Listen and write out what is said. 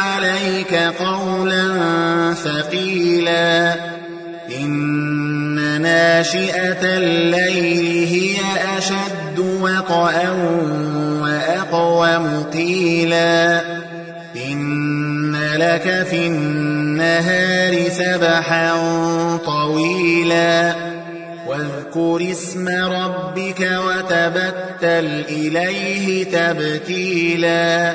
عليك قولا ثقيلا. إن ناشئة الليل هي أشد وطئا وأقوم قيلا إن لك في النهار سبحا طويلا. واذكر اسم ربك وتبتل إليه تبتيلا.